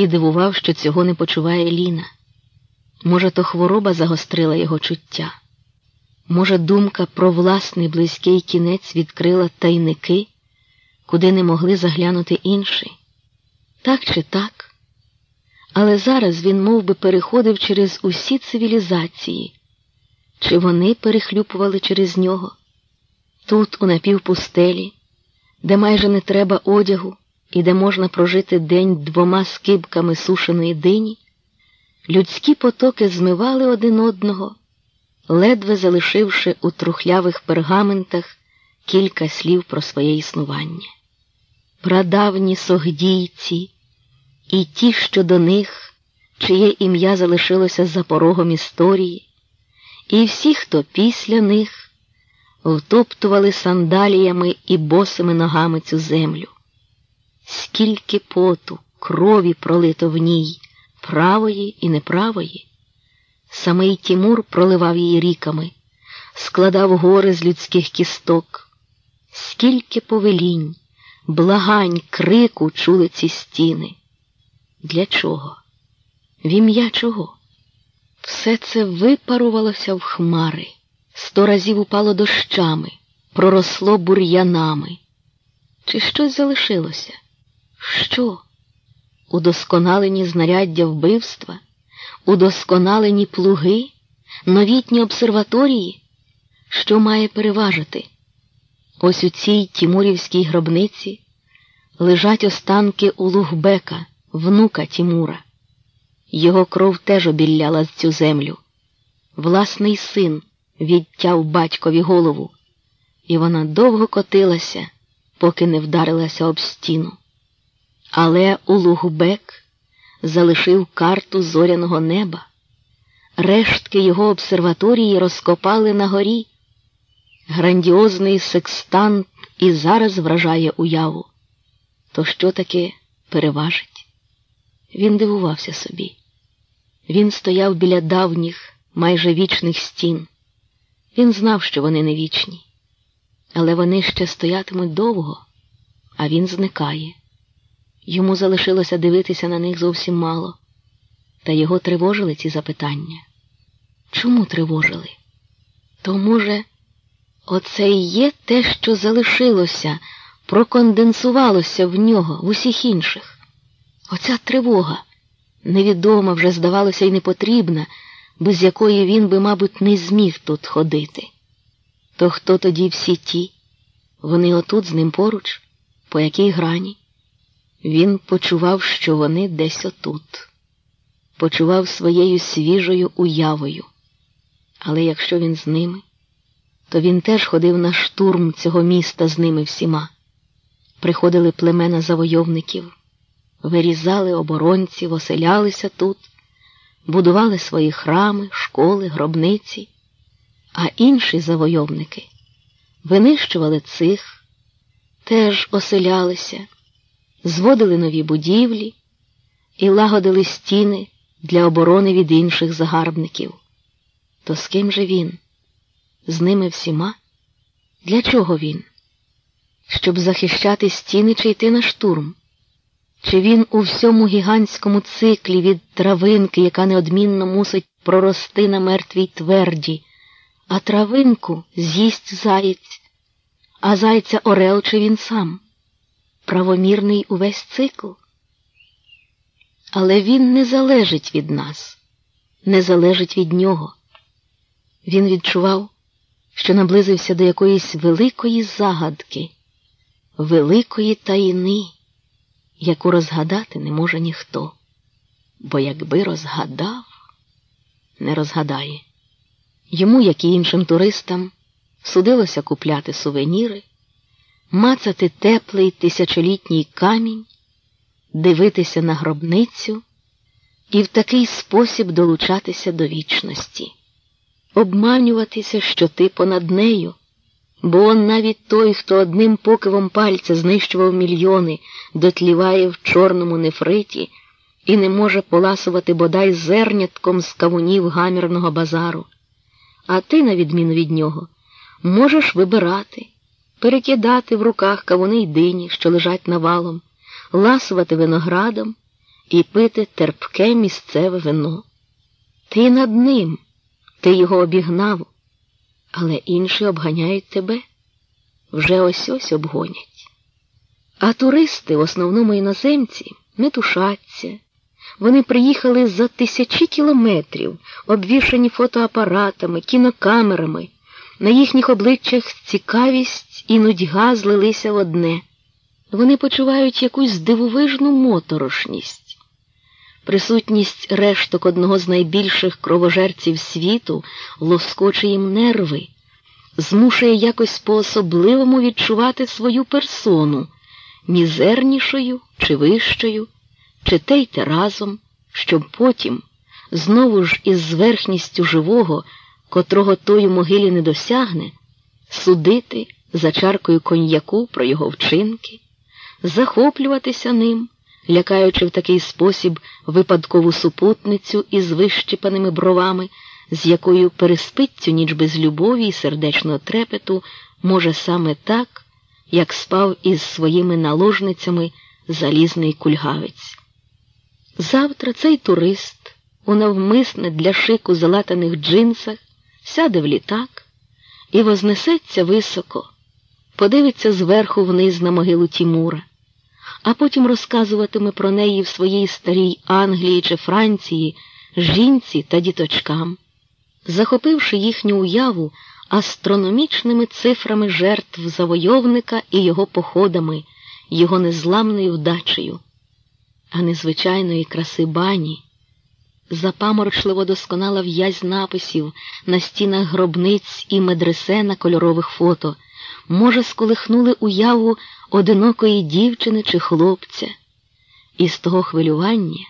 і дивував, що цього не почуває Ліна. Може, то хвороба загострила його чуття. Може, думка про власний близький кінець відкрила тайники, куди не могли заглянути інші. Так чи так? Але зараз він мов би, переходив через усі цивілізації, чи вони перехлюпували через нього. Тут, у напівпустелі, де майже не треба одягу і де можна прожити день двома скибками сушеної дині, людські потоки змивали один одного, ледве залишивши у трухлявих пергаментах кілька слів про своє існування. Прадавні согдійці і ті, що до них, чиє ім'я залишилося за порогом історії, і всі, хто після них втоптували сандаліями і босими ногами цю землю. Скільки поту, крові пролито в ній, правої і неправої. Самий Тімур проливав її ріками, складав гори з людських кісток, скільки повелінь, благань, крику чули ці стіни. Для чого? В ім'я чого? Все це випарувалося в хмари, сто разів упало дощами, проросло бур'янами. Чи щось залишилося? Що? Удосконалені знаряддя вбивства, удосконалені плуги, новітні обсерваторії? Що має переважити? Ось у цій Тімурівській гробниці лежать останки Улугбека, внука Тімура. Його кров теж обілляла цю землю. Власний син відтяв батькові голову, і вона довго котилася, поки не вдарилася об стіну. Але Улугбек залишив карту зоряного неба. Рештки його обсерваторії розкопали на горі. Грандіозний секстант і зараз вражає уяву. То що таке переважить? Він дивувався собі. Він стояв біля давніх, майже вічних стін. Він знав, що вони не вічні, але вони ще стоятимуть довго, а він зникає. Йому залишилося дивитися на них зовсім мало, та його тривожили ці запитання. Чому тривожили? То, може, оце і є те, що залишилося, проконденсувалося в нього, в усіх інших. Оця тривога, невідома вже, здавалося, й непотрібна, без якої він би, мабуть, не зміг тут ходити. То хто тоді всі ті? Вони отут з ним поруч, по якій грані? Він почував, що вони десь отут, почував своєю свіжою уявою. Але якщо він з ними, то він теж ходив на штурм цього міста з ними всіма. Приходили племена завойовників, вирізали оборонців, оселялися тут, будували свої храми, школи, гробниці, а інші завойовники винищували цих, теж оселялися зводили нові будівлі і лагодили стіни для оборони від інших загарбників. То з ким же він? З ними всіма? Для чого він? Щоб захищати стіни чи йти на штурм? Чи він у всьому гігантському циклі від травинки, яка неодмінно мусить прорости на мертвій тверді, а травинку з'їсть заєць, а зайця орел чи він сам? Правомірний увесь цикл. Але він не залежить від нас, не залежить від нього. Він відчував, що наблизився до якоїсь великої загадки, великої таїни, яку розгадати не може ніхто. Бо якби розгадав, не розгадає. Йому, як і іншим туристам, судилося купляти сувеніри мацати теплий тисячолітній камінь, дивитися на гробницю і в такий спосіб долучатися до вічності, обманюватися, що ти понад нею, бо он навіть той, хто одним покивом пальця знищував мільйони, дотліває в чорному нефриті і не може поласувати бодай зернятком з кавунів гамірного базару. А ти, на відміну від нього, можеш вибирати перекидати в руках кавуни й дині, що лежать навалом, ласувати виноградом і пити терпке місцеве вино. Ти над ним, ти його обігнав, але інші обганяють тебе, вже ось ось обгонять. А туристи, в основному іноземці, не тушаться. Вони приїхали за тисячі кілометрів, обвішані фотоапаратами, кінокамерами. На їхніх обличчях цікавість і нудьга злилися в одне. Вони почувають якусь дивовижну моторошність. Присутність решток одного з найбільших кровожерців світу лоскоче їм нерви, змушує якось по-особливому відчувати свою персону, мізернішою чи вищою, чи те разом, щоб потім, знову ж із зверхністю живого, котрого той у могилі не досягне, судити за чаркою коньяку про його вчинки, захоплюватися ним лякаючи в такий спосіб випадкову супутницю із вищипаними бровами, з якою переспить цю ніч без любові і сердечного трепету, може саме так, як спав із своїми наложницями залізний кульгавець. Завтра цей турист у навмисне для шику залатаних джинсах сяде в літак і вознесеться високо, подивиться зверху вниз на могилу Тімура а потім розказуватиме про неї в своїй старій Англії чи Франції, жінці та діточкам, захопивши їхню уяву астрономічними цифрами жертв завойовника і його походами, його незламною вдачею, а незвичайної краси бані. Запаморочливо досконала в'язь написів на стінах гробниць і медресе на кольорових фото, може, сколихнули уяву одинокої дівчини чи хлопця, і з того хвилювання